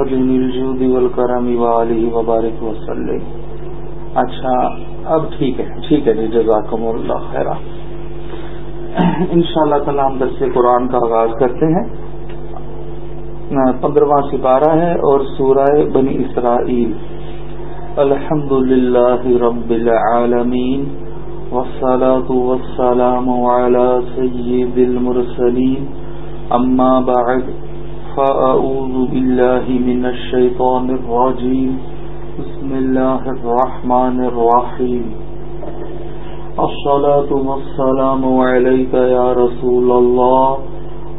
الجود والکرم وآلہ وبارک وسلم۔ اچھا اب ٹھیک ہے۔ ٹھیک ہے جی جزاکم اللہ خیر ان شاء اللہ تعالیٰ ہم درس قرآن کا آغاز کرتے ہیں۔ پندرواں سپارہ ہے اور سورہ بنی اسرائیل۔ الحمد للہ رب العالمین والصلاة والسلام على سید المرسلین۔ اما بعد فأعوذ بالله من الشيطان الرجيم. بسم الله الرحمن الرحيم. الصلاة والسلام عليك يا رسول الله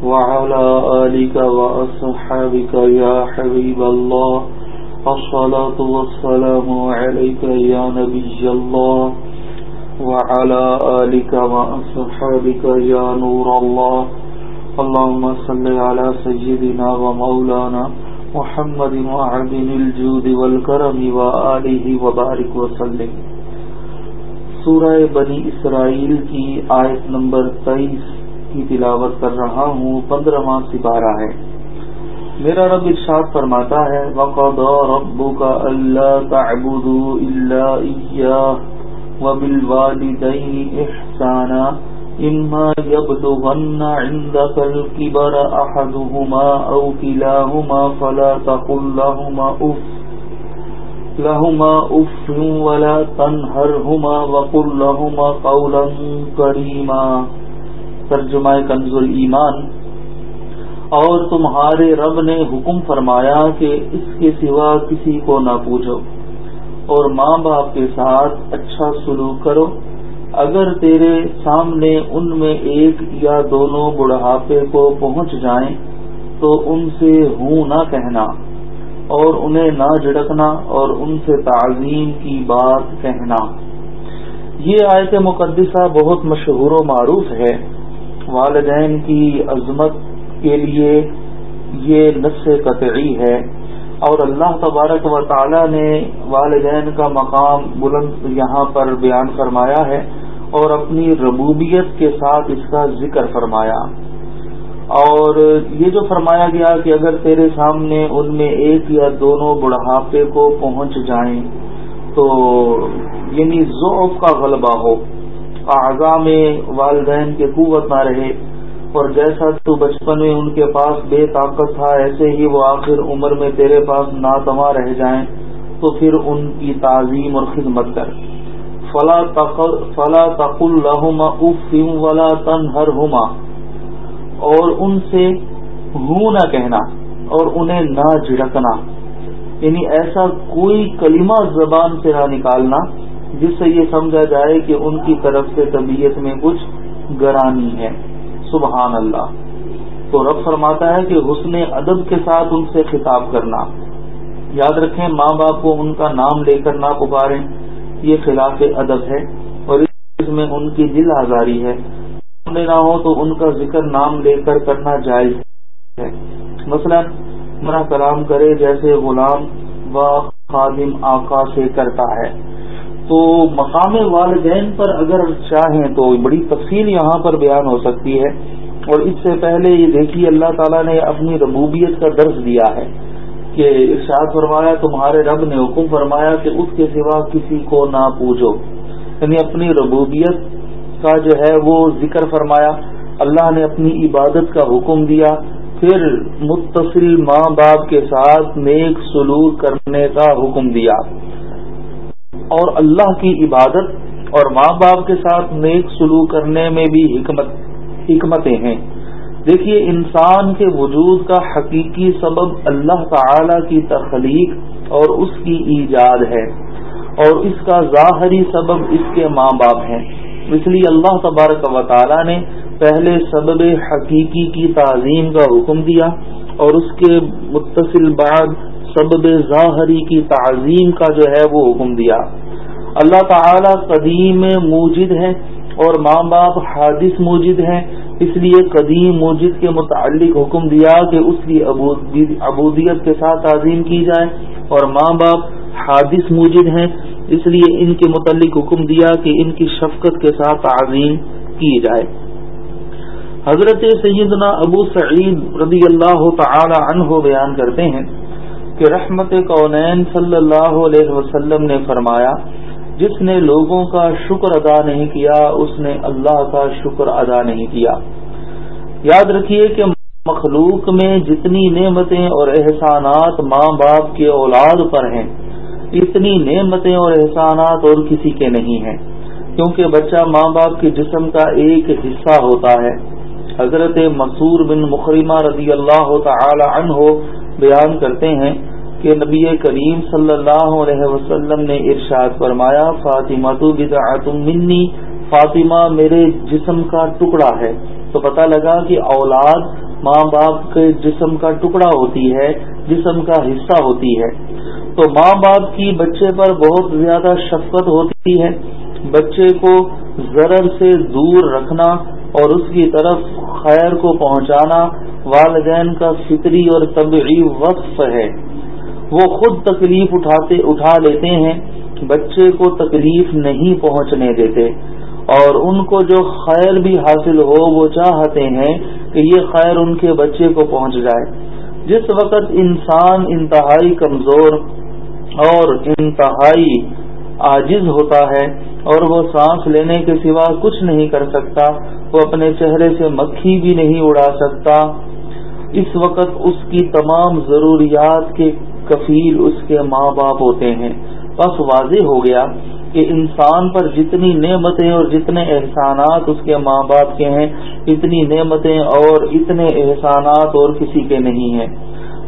وعلى آلك وأصحابك يا حبيب الله. الصلاة والسلام عليك يا نبي الله وعلى آلك وأصحابك يا نور الله. اللهم صل على سيدنا ومولانا محمد وعد الجود والكرم وآله وبارك وسلم. سورہ بنی اسرائیل کی آیت نمبر تیئیس کی تلاوت کر رہا ہوں، پندرہواں سپارہ ہے۔ میرا رب ارشاد فرماتا ہے، وقضى ربك الا تعبدوا الا اياه وبالوالدين احسانا إما يبلغن عندك الكبر أحدهما أو كلاهما فلا تقل لهما أف لهما أف ولا تنهرهما وقل لهما قولا كريما۔ ترجمہ کنز ایمان اور تمہارے رب نے حکم فرمایا کہ اس کے سوا کسی کو نہ پوچھو اور ماں باپ کے ساتھ اچھا سلوک کرو۔ اگر تیرے سامنے ان میں ایک یا دونوں بڑھاپے کو پہنچ جائیں تو ان سے ہوں نہ کہنا اور انہیں نہ جھڑکنا اور ان سے تعظیم کی بات کہنا۔ یہ آیت مقدسہ بہت مشہور و معروف ہے۔ والدین کی عظمت کے لیے یہ نس قطعی ہے۔ اور اللہ تبارک و تعالی نے والدین کا مقام بلند یہاں پر بیان فرمایا ہے۔ اور اپنی ربوبیت کے ساتھ اس کا ذکر فرمایا۔ اور یہ جو فرمایا گیا کہ اگر تیرے سامنے ان میں ایک یا دونوں بڑھاپے کو پہنچ جائیں تو یعنی ذوف کا غلبہ ہو، اعضاء میں والدین کے قوت نہ رہے۔ اور جیسا تو بچپن میں ان کے پاس بے طاقت تھا، ایسے ہی وہ آخر عمر میں تیرے پاس ناتما رہ جائیں تو پھر ان کی تعظیم اور خدمت کر۔ فلا فلا تقل لہما اف ولا تنہرہما اور ان سے ہوں نہ کہنا اور انہیں نہ جھڑکنا۔ یعنی ایسا کوئی کلمہ زبان سے نہ نکالنا جس سے یہ سمجھا جائے کہ ان کی طرف سے طبیعت میں کچھ گرانی ہے۔ سبحان اللہ۔ تو رب فرماتا ہے کہ حسن ادب کے ساتھ ان سے خطاب کرنا۔ یاد رکھیں ماں باپ کو ان کا نام لے کر نہ پکاریں۔ یہ خلاف ادب ہے اور اس میں ان کی دل آزاری ہے۔ نہ ہو تو ان کا ذکر نام لے کر کرنا جائز ہے۔ مثلا مرا کلام کرے جیسے غلام و خادم آقا سے کرتا ہے۔ تو مقام والدین پر اگر چاہیں تو بڑی تفصیل یہاں پر بیان ہو سکتی ہے۔ اور اس سے پہلے یہ دیکھیے، اللہ تعالیٰ نے اپنی ربوبیت کا درس دیا ہے۔ کہ ارشاد فرمایا، تمہارے رب نے حکم فرمایا کہ اس کے سوا کسی کو نہ پوجو۔ یعنی اپنی ربوبیت کا جو ہے وہ ذکر فرمایا۔ اللہ نے اپنی عبادت کا حکم دیا۔ پھر متصل ماں باپ کے ساتھ نیک سلوک کرنے کا حکم دیا۔ اور اللہ کی عبادت اور ماں باپ کے ساتھ نیک سلوک کرنے میں بھی حکمت، حکمتیں ہیں۔ دیکھیے انسان کے وجود کا حقیقی سبب اللہ تعالی کی تخلیق اور اس کی ایجاد ہے اور اس کا ظاہری سبب اس کے ماں باپ ہیں۔ اس لیے اللہ تبارک و تعالی نے پہلے سبب حقیقی کی تعظیم کا حکم دیا اور اس کے متصل بعد سبب ظاہری کی تعظیم کا جو ہے وہ حکم دیا۔ اللہ تعالی قدیم موجد ہے اور ماں باپ حادث موجد ہیں۔ اس لیے قدیم موجد کے متعلق حکم دیا کہ اس کی عبودیت کے ساتھ تعظیم کی جائے اور ماں باپ حادث موجد ہیں۔ اس لیے ان کے متعلق حکم دیا کہ ان کی شفقت کے ساتھ تعظیم کی جائے۔ حضرت سیدنا ابو سعید رضی اللہ تعالی عنہ بیان کرتے ہیں کہ رحمت کونین صلی اللہ علیہ وسلم نے فرمایا جس نے لوگوں کا شکر ادا نہیں کیا، اس نے اللہ کا شکر ادا نہیں کیا۔ یاد رکھیے کہ مخلوق میں جتنی نعمتیں اور احسانات ماں باپ کے اولاد پر ہیں، اتنی نعمتیں اور احسانات اور کسی کے نہیں ہیں۔ کیونکہ بچہ ماں باپ کے جسم کا ایک حصہ ہوتا ہے۔ حضرت مسور بن مخرمہ رضی اللہ تعالی عنہ بیان کرتے ہیں کہ نبی کریم صلی اللہ علیہ وسلم نے ارشاد فرمایا، فاطمہ تو منی، فاطمہ میرے جسم کا ٹکڑا ہے۔ تو پتہ لگا کہ اولاد ماں باپ کے جسم کا ٹکڑا ہوتی ہے، جسم کا حصہ ہوتی ہے۔ تو ماں باپ کی بچے پر بہت زیادہ شفقت ہوتی ہے۔ بچے کو ضرر سے دور رکھنا اور اس کی طرف خیر کو پہنچانا والدین کا فطری اور طبعی وقف ہے۔ وہ خود تکلیف اٹھاتے اٹھا لیتے ہیں بچے کو تکلیف نہیں پہنچنے دیتے اور ان کو جو خیر بھی حاصل ہو وہ چاہتے ہیں کہ یہ خیر ان کے بچے کو پہنچ جائے۔ جس وقت انسان انتہائی کمزور اور انتہائی عاجز ہوتا ہے اور وہ سانس لینے کے سوا کچھ نہیں کر سکتا، وہ اپنے چہرے سے مکھی بھی نہیں اڑا سکتا، اس وقت اس کی تمام ضروریات کے کفیل اس کے ماں باپ ہوتے ہیں۔ بس واضح ہو گیا کہ انسان پر جتنی نعمتیں اور جتنے احسانات اس کے ماں باپ کے ہیں، اتنی نعمتیں اور اتنے احسانات اور کسی کے نہیں ہیں۔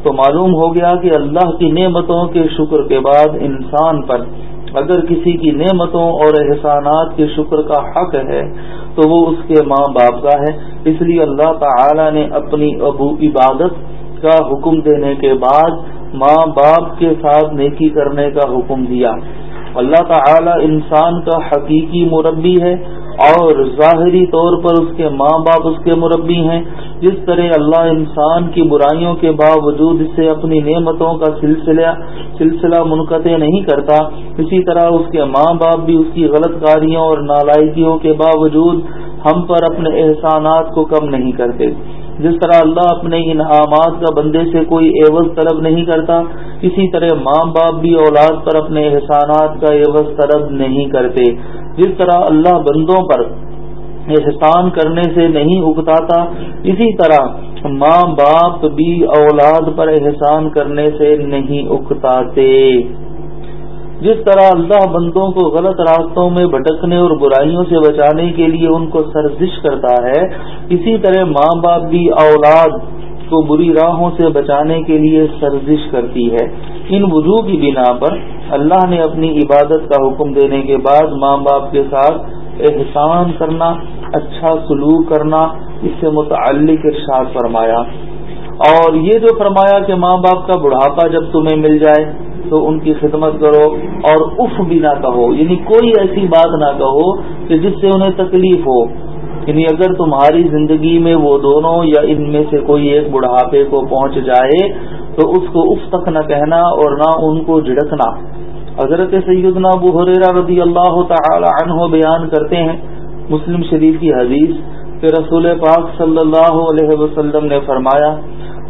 تو معلوم ہو گیا کہ اللہ کی نعمتوں کے شکر کے بعد انسان پر اگر کسی کی نعمتوں اور احسانات کے شکر کا حق ہے، تو وہ اس کے ماں باپ کا ہے۔ اس لیے اللہ تعالی نے اپنی ابو عبادت کا حکم دینے کے بعد ماں باپ کے ساتھ نیکی کرنے کا حکم دیا۔ اللہ تعالی انسان کا حقیقی مربی ہے اور ظاہری طور پر اس کے ماں باپ اس کے مربی ہیں۔ جس طرح اللہ انسان کی برائیوں کے باوجود اسے اپنی نعمتوں کا سلسلہ سلسلہ منقطع نہیں کرتا، اسی طرح اس کے ماں باپ بھی اس کی غلط کاریوں اور نالائکیوں کے باوجود ہم پر اپنے احسانات کو کم نہیں کرتے۔ جس طرح اللہ اپنے انعامات کا بندے سے کوئی عوض طلب نہیں کرتا، اسی طرح ماں باپ بھی اولاد پر اپنے احسانات کا عوض طلب نہیں کرتے۔ جس طرح اللہ بندوں پر احسان کرنے سے نہیں اگتاتا اسی طرح ماں باپ بھی اولاد پر احسان کرنے سے نہیں اگتاتے جس طرح اللہ بندوں کو غلط راستوں میں بھٹکنے اور برائیوں سے بچانے کے لیے ان کو سرزش کرتا ہے، اسی طرح ماں باپ بھی اولاد کو بری راہوں سے بچانے کے لیے سرزش کرتی ہے۔ ان وجوہ کی بنا پر اللہ نے اپنی عبادت کا حکم دینے کے بعد ماں باپ کے ساتھ احسان کرنا اچھا سلوک کرنا، اس سے متعلق ارشاد فرمایا۔ اور یہ جو فرمایا کہ ماں باپ کا بڑھاپا جب تمہیں مل جائے تو ان کی خدمت کرو اور اف بھی نہ کہو یعنی کوئی ایسی بات نہ کہو کہ جس سے انہیں تکلیف ہو۔ یعنی اگر تمہاری زندگی میں وہ دونوں یا ان میں سے کوئی ایک بڑھاپے کو پہنچ جائے، تو اس کو اف تک نہ کہنا اور نہ ان کو جھڑکنا۔ حضرت سیدنا ابو حریرہ رضی اللہ تعالی عنہ بیان کرتے ہیں، مسلم شریف کی حدیث کہ رسول پاک صلی اللہ علیہ وسلم نے فرمایا،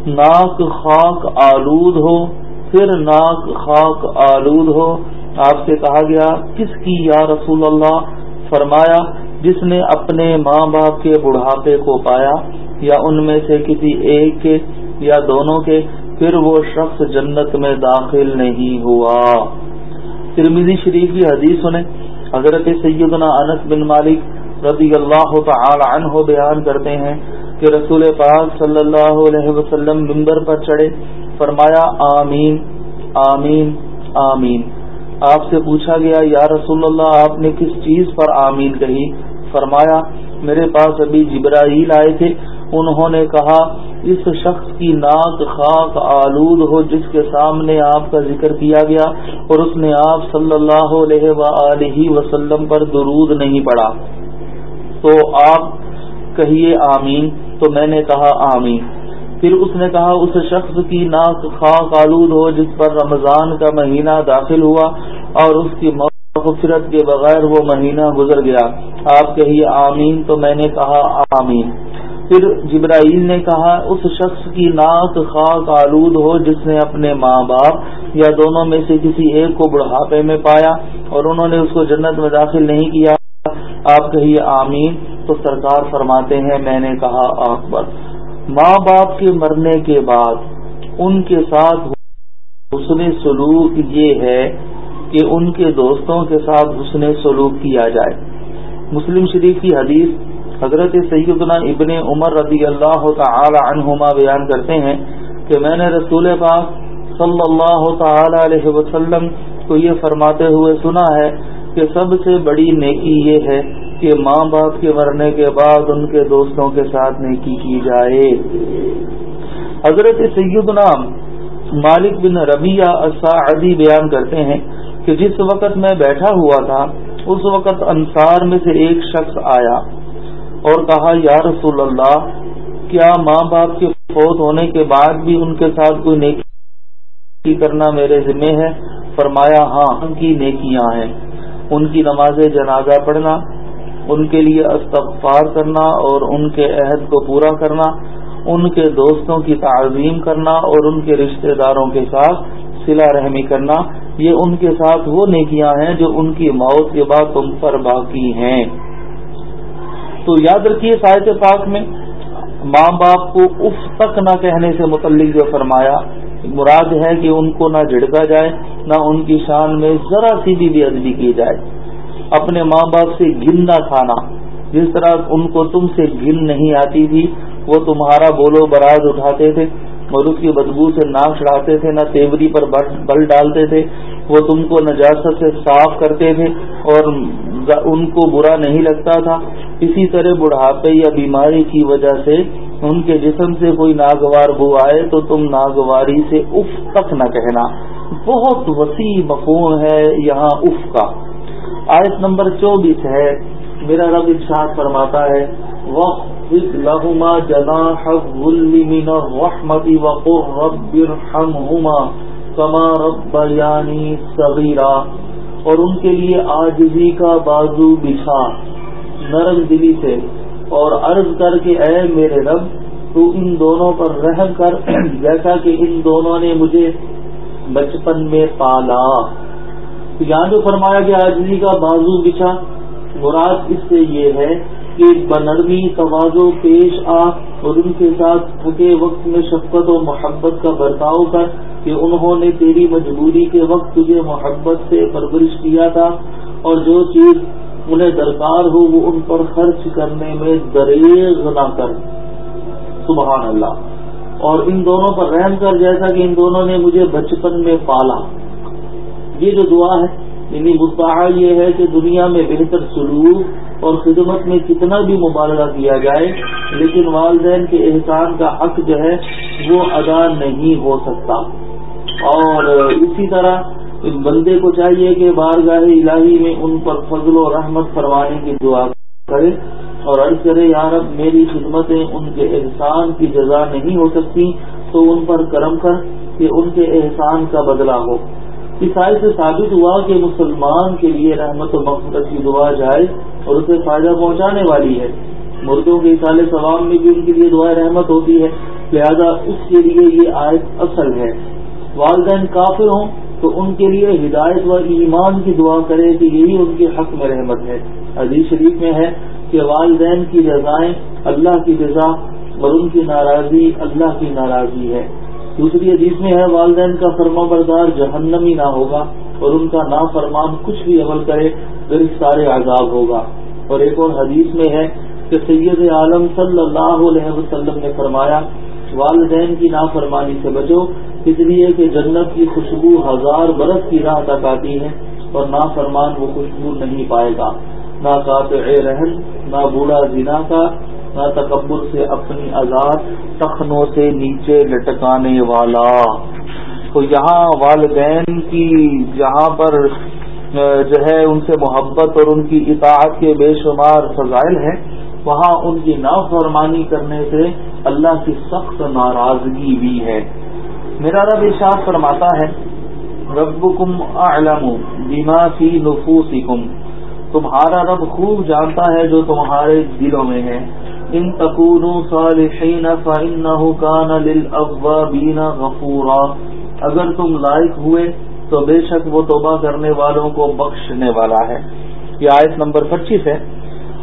ناک خاک آلود ہو پھر ناک خاک، آلود ہو۔ آپ سے کہا گیا، کس کی یا رسول اللہ؟ فرمایا، جس نے اپنے ماں باپ کے بڑھاپے کو پایا، یا ان میں سے کسی ایک کے یا دونوں کے، پھر وہ شخص جنت میں داخل نہیں ہوا۔ ترمیزی شریف کی حدیث سنیں۔ حضرت سیدنا انس بن مالک رضی اللہ تعالی عنہ بیان کرتے ہیں کہ رسول پاک صلی اللہ علیہ وسلم ممبر پر چڑھے۔ فرمایا، آمین آمین آمین۔ آپ سے پوچھا گیا، یا رسول اللہ، آپ نے کس چیز پر آمین کہی؟ فرمایا، میرے پاس ابھی جبرائیل آئے تھے۔ انہوں نے کہا، اس شخص کی ناک خاک آلود ہو، جس کے سامنے آپ کا ذکر کیا گیا، اور اس نے آپ صلی اللہ علیہ و وسلم پر درود نہیں پڑا تو آپ کہیے آمین، تو میں نے کہا آمین۔ پھر اس نے کہا، اس شخص کی ناک خاک آلود ہو، جس پر رمضان کا مہینہ داخل ہوا اور اس کی مغفرت کے بغیر وہ مہینہ گزر گیا۔ آپ کہیے، آمین تو میں نے کہا، آمین۔ پھر جبرائیل نے کہا، اس شخص کی ناک خاک آلود ہو، جس نے اپنے ماں باپ یا دونوں میں سے کسی ایک کو بڑھاپے میں پایا اور انہوں نے اس کو جنت میں داخل نہیں کیا۔ آپ کہیے، آمین تو سرکار فرماتے ہیں، میں نے کہا اکبر ماں باپ کے مرنے کے بعد ان کے ساتھ حسن سلوک یہ ہے کہ ان کے دوستوں کے ساتھ حسن سلوک کیا جائے۔ مسلم شریف کی حدیث حضرت سیدنا ابن عمر رضی اللہ تعالی عنہما بیان کرتے ہیں کہ میں نے رسول پاک صلی اللہ تعالی علیہ وسلم کو یہ فرماتے ہوئے سنا ہے کہ سب سے بڑی نیکی یہ ہے کہ ماں باپ کے مرنے کے بعد ان کے دوستوں کے ساتھ نیکی کی جائے۔ حضرت سیدنا مالک بن ربیہ الساعدی بیان کرتے ہیں کہ جس وقت میں بیٹھا ہوا تھا، اس وقت انصار میں سے ایک شخص آیا اور کہا، یا رسول اللہ، کیا ماں باپ کے فوت ہونے کے بعد بھی ان کے ساتھ کوئی نیکی کرنا میرے ذمے ہے؟ فرمایا ہاں ان کی نیکیاں ہیں۔ ان کی نماز جنازہ پڑھنا ان کے لیے استغفار کرنا اور ان کے عہد کو پورا کرنا، ان کے دوستوں کی تعظیم کرنا اور ان کے رشتہ داروں کے ساتھ سلا رحمی کرنا، یہ ان کے ساتھ وہ نیکیاں ہیں جو ان کی موت کے بعد تم پر باقی ہیں۔ تو یاد رکھیے ساحت پاک میں، ماں باپ کو اف تک نہ کہنے سے متعلق جو فرمایا، مراد ہے کہ ان کو نہ جھڑکا جائے، نہ ان کی شان میں ذرا سی بھی بے ادبی کی جائے۔ اپنے ماں باپ سے گن نہ کھانا۔ جس طرح ان کو تم سے گن نہیں آتی تھی، وہ تمہارا بولو براز اٹھاتے تھے اور اس کی بدبو سے ناک چڑھاتے تھے، نہ تیوری پر بل ڈالتے تھے، وہ تم کو نجاست سے صاف کرتے تھے اور ان کو برا نہیں لگتا تھا۔ اسی طرح بڑھاپے یا بیماری کی وجہ سے ان کے جسم سے کوئی ناگوار بو آئے تو تم ناگواری سے اف تک نہ کہنا۔ بہت وسیع مفہوم ہے یہاں اف کا۔ آیت نمبر چوبیس ہے۔ میرا رب ارشاد فرماتا ہے وقت لہما جنا من الرحمت وقر رب کما رب یعنی صغیرہ اور ان کے لیے آجزی کا بازو بچھا۔ نرم دلی سے اور عرض کر کے، اے میرے رب، تو ان دونوں پر رحم کر۔ جیسا کہ ان دونوں نے مجھے بچپن میں پالا۔ یہاں جو فرمایا گیا آجزی کا بازو بچھا مراد اس سے یہ ہے کہ بنرمی توازو پیش آ اور ان کے ساتھ تھکے وقت میں شفقت و محبت کا برتاؤ کر کہ انہوں نے تیری مجبوری کے وقت تجھے محبت سے پرورش کیا تھا اور جو چیز انہیں درکار ہو، وہ ان پر خرچ کرنے میں دریغ نہ کر۔ سبحان اللہ۔ اور ان دونوں پر رحم کر، جیسا کہ ان دونوں نے مجھے بچپن میں پالا۔ یہ جو دعا ہے یعنی مدعا یہ ہے کہ دنیا میں بہتر سلوک اور خدمت میں کتنا بھی مبالغہ کیا جائے، لیکن والدین کے احسان کا حق جو ہے، وہ ادا نہیں ہو سکتا۔ اور اسی طرح بندے کو چاہیے کہ بارگاہ الہی میں ان پر فضل و رحمت فرمانے کی دعا کرے اور عرض کرے یار اب میری خدمتیں ان کے احسان کی جزا نہیں ہو سکتی، تو ان پر کرم کر کہ ان کے احسان کا بدلہ ہو۔ عیسائی سے ثابت ہوا کہ مسلمان کے لیے رحمت و مقصد کی دعا جائے اور اسے فائدہ پہنچانے والی ہے۔ مردوں کے اصال ثواب میں بھی ان کے لیے دعا رحمت ہوتی ہے، لہذا اس کے لیے یہ آیت اصل ہے۔ والدین کافر ہوں تو ان کے لیے ہدایت و ایمان کی دعا کرے کہ یہی ان کے حق میں رحمت ہے۔ عزیز شریف میں ہے کہ والدین کی رضائیں اللہ کی رضا اور ان کی ناراضی اللہ کی ناراضی ہے۔ دوسری عزیز میں ہے، والدین کا فرما بردار جہنمی نہ ہوگا اور ان کا نا فرمان کچھ بھی عمل کرے گرفتار عذاب ہوگا۔ اور ایک اور حدیث میں ہے کہ سید عالم صلی اللہ علیہ وسلم نے فرمایا، والدین کی نافرمانی سے بچو، اس لیے کہ جنت کی خوشبو ہزار برس کی راہ تک آتی ہے اور نا فرمان وہ خوشبو نہیں پائے گا۔ نہ قاطع رہن نہ بوڑھا زنا کا نہ تکبر سے اپنی آزاد تخنوں سے نیچے لٹکانے والا۔ تو یہاں والدین کی جہاں پر جو ہے ان سے محبت اور ان کی اطاعت کے بے شمار فضائل ہیں، وہاں ان کی نافرمانی کرنے سے اللہ کی سخت ناراضگی بھی ہے۔ میرا رب ارشاد فرماتا ہے رب کم علم بیما فی نفوسکم۔ تمہارا رب خوب جانتا ہے جو تمہارے دلوں میں ہے۔ ان تکونوا صالحین فانه كان للاوابین غفورا۔ اگر تم لائق ہوئے تو بے شک وہ توبہ کرنے والوں کو بخشنے والا ہے۔ یہ آیت نمبر پچیس ہے۔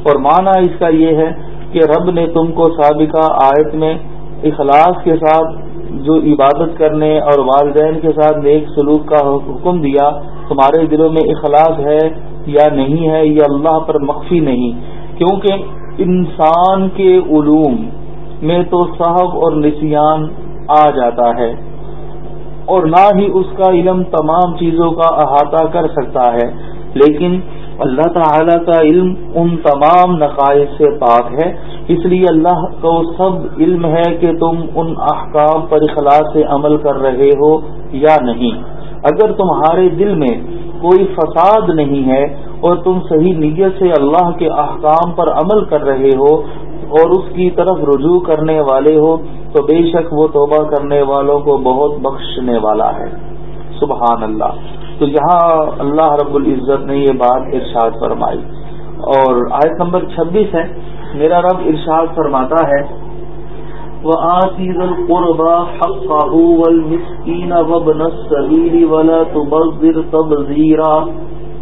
اور معنی اس کا یہ ہے کہ رب نے تم کو سابقہ آیت میں اخلاص کے ساتھ جو عبادت کرنے اور والدین کے ساتھ نیک سلوک کا حکم دیا، تمہارے دلوں میں اخلاص ہے یا نہیں ہے یا اللہ پر مخفی نہیں۔ کیونکہ انسان کے علوم میں تو صحب اور نسیان آ جاتا ہے اور نہ ہی اس کا علم تمام چیزوں کا احاطہ کر سکتا ہے، لیکن اللہ تعالی کا علم ان تمام نقائص سے پاک ہے۔ اس لیے اللہ کو سب علم ہے کہ تم ان احکام پر اخلاص سے عمل کر رہے ہو یا نہیں۔ اگر تمہارے دل میں کوئی فساد نہیں ہے اور تم صحیح نیت سے اللہ کے احکام پر عمل کر رہے ہو اور اس کی طرف رجوع کرنے والے ہو، تو بے شک وہ توبہ کرنے والوں کو بہت بخشنے والا ہے۔ سبحان اللہ۔ تو یہاں اللہ رب العزت نے یہ بات ارشاد فرمائی۔ اور آیت نمبر چھبیس ہے۔ میرا رب ارشاد فرماتا ہے الْقُرْبَى حَقَّهُ وَالْمِسْكِينَ وَابْنَ السَّبِيلِ وَلَا تُبَذِّرْ تَبْذِيرًا۔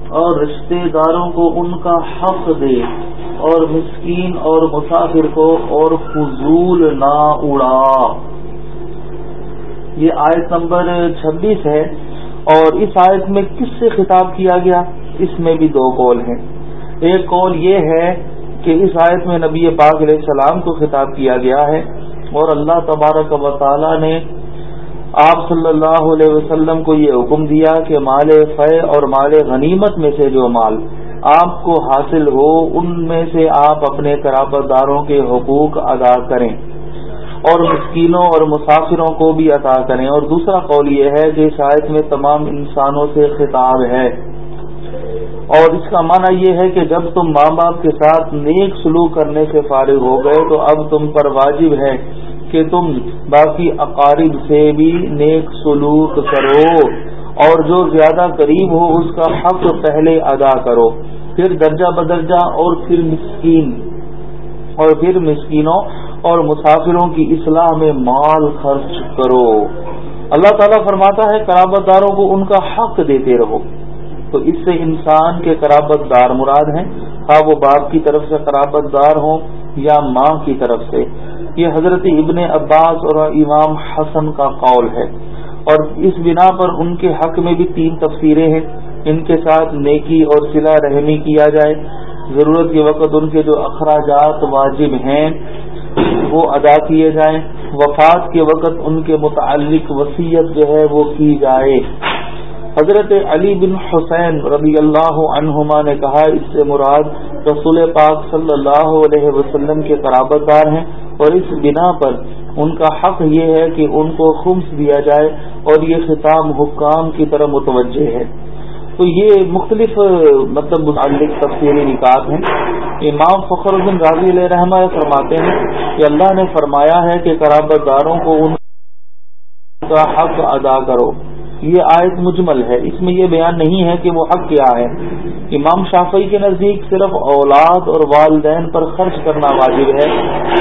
اور رشتہ داروں کو ان کا حق دے اور مسکین اور مسافر کو اور فضول نہ اڑا۔ یہ آیت نمبر چھبیس ہے اور اس آیت میں کس سے خطاب کیا گیا؟ اس میں بھی دو قول ہیں۔ ایک قول یہ ہے کہ اس آیت میں نبی پاک علیہ السلام کو خطاب کیا گیا ہے اور اللہ تبارک و تعالی نے آپ صلی اللہ علیہ وسلم کو یہ حکم دیا کہ مال فے اور مال غنیمت میں سے جو مال آپ کو حاصل ہو، ان میں سے آپ اپنے قرابت داروں کے حقوق ادا کریں اور مسکینوں اور مسافروں کو بھی عطا کریں۔ اور دوسرا قول یہ ہے کہ شاید میں تمام انسانوں سے خطاب ہے۔ اور اس کا معنی یہ ہے کہ جب تم ماں باپ کے ساتھ نیک سلوک کرنے سے فارغ ہو گئے تو اب تم پر واجب ہے کہ تم باقی اقارب سے بھی نیک سلوک کرو اور جو زیادہ قریب ہو اس کا حق پہلے ادا کرو۔ پھر درجہ بدرجہ اور پھر مسکین۔ اور پھر مسکینوں اور مسافروں کی اصلاح میں مال خرچ کرو۔ اللہ تعالیٰ فرماتا ہے قرابت داروں کو ان کا حق دیتے رہو۔ تو اس سے انسان کے قرابت دار مراد ہیں۔ ہاں وہ باپ کی طرف سے قرابت دار ہوں یا ماں کی طرف سے۔ یہ حضرت ابن عباس اور امام حسن کا قول ہے اور اس بنا پر ان کے حق میں بھی تین تفسیریں ہیں۔ ان کے ساتھ نیکی اور سلا رحمی کیا جائے۔ ضرورت کے وقت ان کے جو اخراجات واجب ہیں، وہ ادا کیے جائیں۔ وفات کے وقت ان کے متعلق وصیت جو ہے، وہ کی جائے۔ حضرت علی بن حسین رضی اللہ عنہما نے کہا، اس سے مراد رسول پاک صلی اللہ علیہ وسلم کے قرابت دار ہیں۔ اور اس بنا پر ان کا حق یہ ہے کہ ان کو خمس دیا جائے اور یہ خطاب حکام کی طرح متوجہ ہے۔ تو یہ مختلف مطلب متعلق تفصیلی نکات ہیں۔ امام فخر الدین راضی علیہ رحمٰ فرماتے ہیں کہ اللہ نے فرمایا ہے کہ قرابت داروں کو ان کا حق ادا کرو۔ یہ آیت مجمل ہے۔ اس میں یہ بیان نہیں ہے کہ وہ حق کیا ہے۔ امام شافعی کے نزدیک صرف اولاد اور والدین پر خرچ کرنا واجب ہے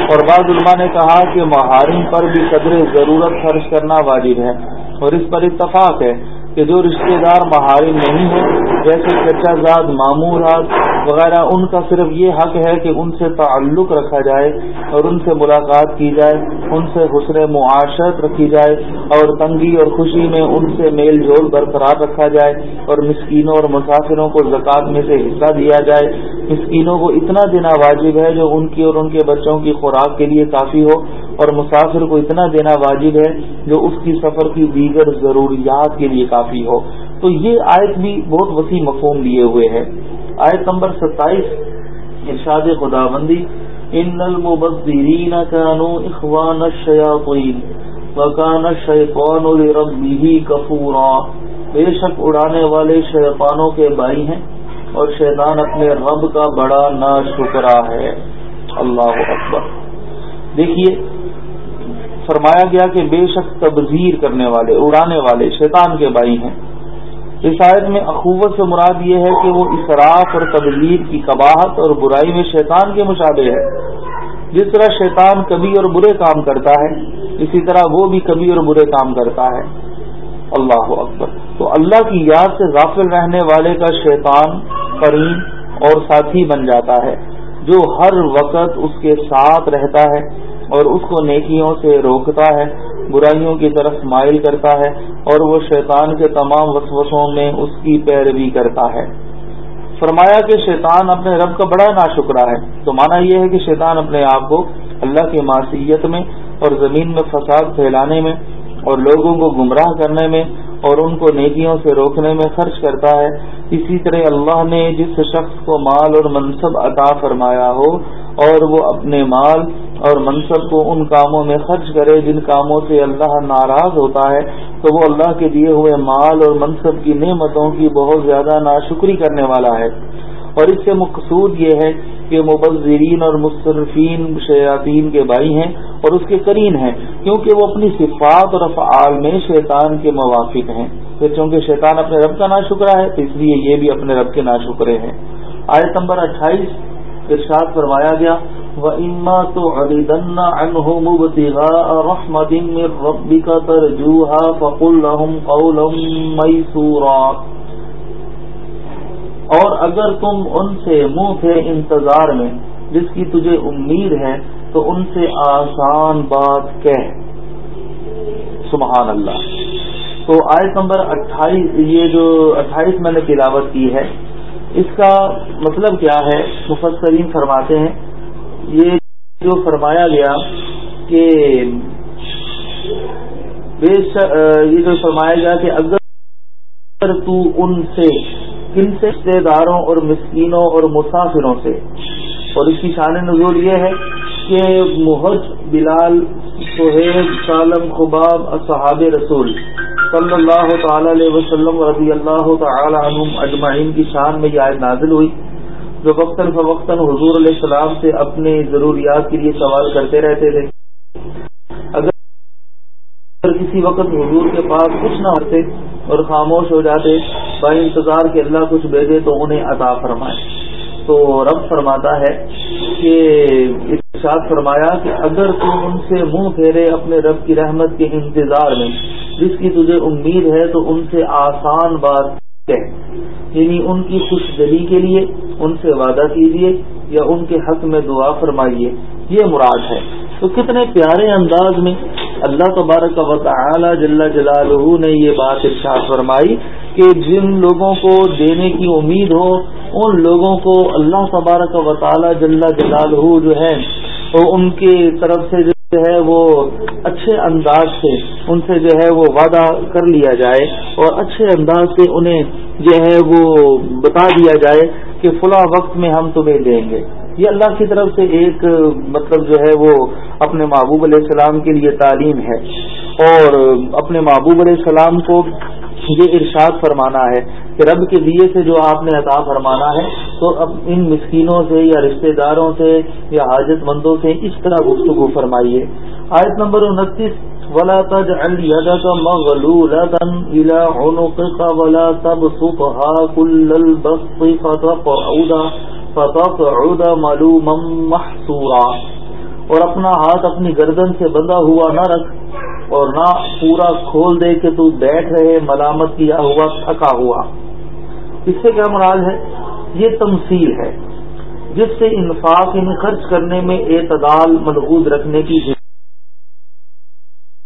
اور بعض علماء نے کہا کہ مہارن پر بھی قدر ضرورت خرچ کرنا واجب ہے اور اس پر اتفاق ہے کہ جو رشتہ دار مہارن نہیں ہیں جیسے چچا زاد مامورات وغیرہ، ان کا صرف یہ حق ہے کہ ان سے تعلق رکھا جائے اور ان سے ملاقات کی جائے، ان سے حسن معاشرت رکھی جائے اور تنگی اور خوشی میں ان سے میل جول برقرار رکھا جائے اور مسکینوں اور مسافروں کو زکوٰۃ میں سے حصہ دیا جائے۔ مسکینوں کو اتنا دینا واجب ہے جو ان کی اور ان کے بچوں کی خوراک کے لیے کافی ہو۔ اور مسافر کو اتنا دینا واجب ہے جو اس کی سفر کی دیگر ضروریات کے لیے کافی ہو۔ تو یہ آیت بھی بہت وسیع مفہوم لیے ہوئے ہے۔ آیت نمبر ستائیس، ارشاد خدا بندی ان المبذرین كانوا اخوان الشیاطین وکان الشیطان لربه کفورا بے شک اڑانے والے شیطانوں کے بھائی ہیں اور شیطان اپنے رب کا بڑا نا شکرا ہے۔ اللہ اکبر۔ دیکھیے فرمایا گیا کہ بے شک تبذیر کرنے والے، اڑانے والے شیطان کے بھائی ہیں۔ اس آیت میں اخوت سے مراد یہ ہے کہ وہ اصراف اور تبذیر کی قباحت اور برائی میں شیطان کے مشابہ ہے۔ جس طرح شیطان کبھی اور برے کام کرتا ہے، اسی طرح وہ بھی کبھی اور برے کام کرتا ہے۔ اللہ اکبر۔ تو اللہ کی یاد سے غافل رہنے والے کا شیطان کریم اور ساتھی بن جاتا ہے، جو ہر وقت اس کے ساتھ رہتا ہے۔ اور اس کو نیکیوں سے روکتا ہے، برائیوں کی طرف مائل کرتا ہے، اور وہ شیطان کے تمام وسوسوں میں اس کی پیروی کرتا ہے۔ فرمایا کہ شیطان اپنے رب کا بڑا ناشکرا ہے۔ تو مانا یہ ہے کہ شیطان اپنے آپ کو اللہ کی معصیت میں اور زمین میں فساد پھیلانے میں اور لوگوں کو گمراہ کرنے میں اور ان کو نیکیوں سے روکنے میں خرچ کرتا ہے۔ اسی طرح اللہ نے جس شخص کو مال اور منصب عطا فرمایا ہو اور وہ اپنے مال اور منصب کو ان کاموں میں خرچ کرے جن کاموں سے اللہ ناراض ہوتا ہے، تو وہ اللہ کے دیے ہوئے مال اور منصب کی نعمتوں کی بہت زیادہ ناشکری کرنے والا ہے۔ اور اس سے مقصود یہ ہے کہ مبذرین اور مصرفین شیاطین کے بھائی ہیں اور اس کے کرین ہیں، کیونکہ وہ اپنی صفات اور افعال میں شیطان کے موافق ہیں۔ پھر چونکہ شیطان اپنے رب کا ناشکرہ ہے، تو اس لیے یہ بھی اپنے رب کے نا شکرے ہیں۔ آیت نمبر اٹھائیس، ارشاد فرمایا گیا وہ اما تو علیدن کا ترجوہ فق میسورا اور اگر تم ان سے منہ تھے انتظار میں، جس کی تجھے امید ہے، تو ان سے آسان بات کہہ۔ سبحان اللہ۔ تو آیت نمبر اٹھائیس، یہ جو اٹھائیس میں نے تلاوت کی ہے، اس کا مطلب کیا ہے؟ مفسرین فرماتے ہیں، یہ جو فرمایا گیا کہ یہ جو فرمایا گیا کہ اگر تو ان سے کن سے رشتے داروں اور مسکینوں اور مسافروں سے۔ اور اس کی شان نزول یہ ہے کہ محج بلال، سہیب، سالم، خباب صحاب رسول صلی اللہ تعالی علیہ وسلم رضی اللہ تعالی عنہم اجمعین کی شان میں یہ آیت نازل ہوئی، جو وقتاً فوقتاً حضور علیہ السلام سے اپنے ضروریات کے لیے سوال کرتے رہتے تھے۔ اگر کسی وقت حضور کے پاس کچھ نہ ہوتے اور خاموش ہو جاتے بھائی انتظار کہ اللہ کچھ بھیجے تو انہیں عطا فرمائے۔ تو رب فرماتا ہے کہ ارشاد فرمایا کہ اگر تم ان سے منہ پھیرے اپنے رب کی رحمت کے انتظار میں، جس کی تجھے امید ہے تو ان سے آسان بات کہ یعنی ان کی خوش دلی کے لیے ان سے وعدہ کیجیے یا ان کے حق میں دعا فرمائیے۔ یہ مراد ہے۔ تو کتنے پیارے انداز میں اللہ تبارک و تعالی جل جلالہ نے یہ بات ارشاد فرمائی کہ جن لوگوں کو دینے کی امید ہو، ان لوگوں کو اللہ تبارک و تعالی جل جلالہ جو ہے ان کی طرف سے جو ہے، وہ اچھے انداز سے ان سے جو ہے، وہ وعدہ کر لیا جائے اور اچھے انداز سے انہیں جو ہے، وہ بتا دیا جائے کہ فلاں وقت میں ہم تمہیں دیں گے۔ یہ اللہ کی طرف سے ایک مطلب جو ہے وہ اپنے محبوب علیہ السلام کے لیے تعلیم ہے اور اپنے محبوب علیہ السلام کو یہ ارشاد فرمانا ہے کہ رب کے دیے سے جو آپ نے عطا فرمانا ہے، تو اب ان مسکینوں سے یا رشتہ داروں سے یا حاجت مندوں سے اس طرح گفتگو فرمائیے۔ آیت نمبر انتیس، ولا تجعل يدك مغلولة إلى عنقك ولا تبسطها كل البسط فتقعد فتقعد ملوما محسورا اور اپنا ہاتھ اپنی گردن سے بندھا ہوا نہ رکھ اور نہ پورا کھول دے کہ تو بیٹھ رہے، ملامت کیا ہوا، تھکا ہوا۔ اس سے کیا مراد ہے؟ یہ تمثیل ہے، جس سے انفاق ان خرچ کرنے میں اعتدال ملحوظ رکھنے کی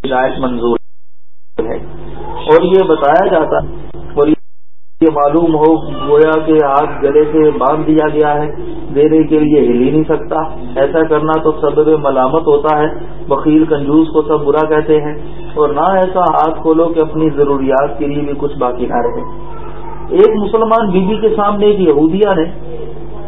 ہدایت منظور ہے۔ اور یہ بتایا جاتا اور یہ معلوم ہو، گویا کہ ہاتھ گلے سے باندھ دیا گیا ہے دینے کے لیے ہل ہی نہیں سکتا۔ ایسا کرنا تو سبب ملامت ہوتا ہے۔ وکیل کنجوس کو سب برا کہتے ہیں۔ اور نہ ایسا ہاتھ کھولو کہ اپنی ضروریات کے لیے بھی کچھ باقی نہ رہے۔ ایک مسلمان بیوی کے سامنے ایک یہودیہ نے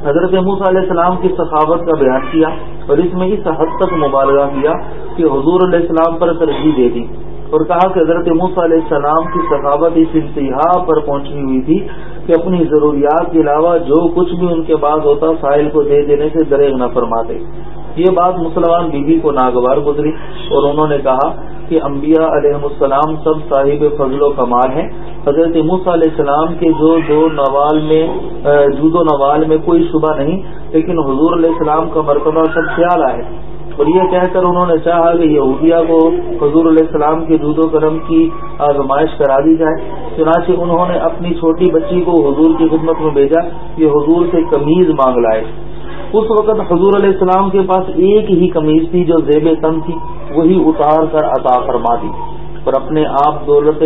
حضرت موسیٰ علیہ السلام کی سخاوت کا بیان کیا اور اس میں اس حد تک مبالغہ کیا کہ حضور علیہ السلام پر ترجیح دے دی۔ اور کہا کہ حضرت موسیٰ علیہ السلام کی سخاوت اس انتہا پر پہنچی ہوئی تھی کہ اپنی ضروریات کے علاوہ جو کچھ بھی ان کے بعد ہوتا ساحل کو دے دینے سے دریغ نہ فرماتے۔ یہ بات مسلمان بیوی کو ناگوار گزری اور انہوں نے کہا کہ انبیاء علیہ السلام سب صاحب فضل و کمال ہیں۔ حضرت موسیٰ علیہ السلام کے جو دو نوال میں جود و نوال میں کوئی شبہ نہیں، لیکن حضور علیہ السلام کا مرتبہ سب خیال آئے۔ اور یہ کہہ کر انہوں نے چاہا کہ یہودیہ کو حضور علیہ السلام کے دودھ و کرم کی آزمائش کرا دی جائے۔ چنانچہ انہوں نے اپنی چھوٹی بچی کو حضور کی خدمت میں بھیجا۔ یہ حضور سے قمیض مانگ لائے۔ اس وقت حضور علیہ السلام کے پاس ایک ہی قمیض تھی جو زیب تن تھی۔ وہی اتار کر عطا فرما دی۔ اور اپنے آپ دولت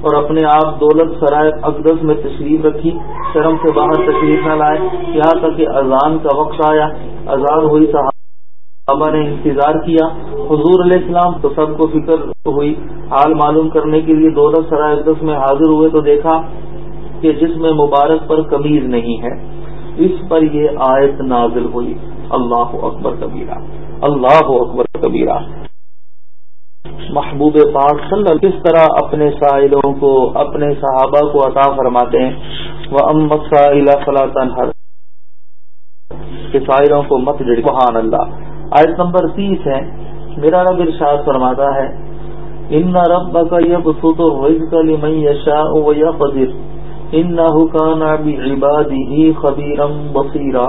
اور اپنے آپ دولت سرائے اقدس میں تشریف رکھی۔ شرم سے باہر تشریف نہ لائے۔ یہاں تک کہ اذان کا وقت آیا۔ اذان ہوئی صحابہ نے انتظار کیا، حضور علیہ السلام تو سب کو فکر ہوئی، حال معلوم کرنے کے لیے دولت سرائے اقدس میں حاضر ہوئے تو دیکھا کہ جس میں مبارک پر کمیز نہیں ہے۔ اس پر یہ آیت نازل ہوئی۔ اللہ اکبر کبیرہ۔ اللہ اکبر کبیرہ۔ محبوب پاک صلی اللہ کس طرح اپنے سائلوں کو، اپنے صحابہ کو عطا فرماتے ہیں؟ وہ امت فلاطن ہر سائلوں کو مت جڑ بحان اللہ۔ آیت نمبر تیس ہے، میرا رب ارشاد فرماتا ہے ان رب کا یہ بسوط و یشا و ان نہ عبادی بصیرا